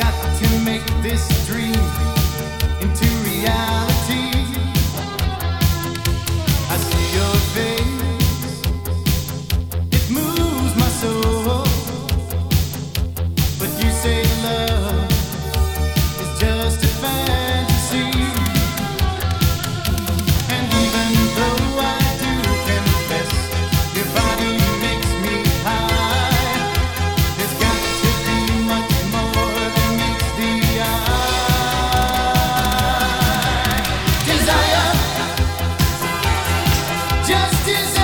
got to make this dream. is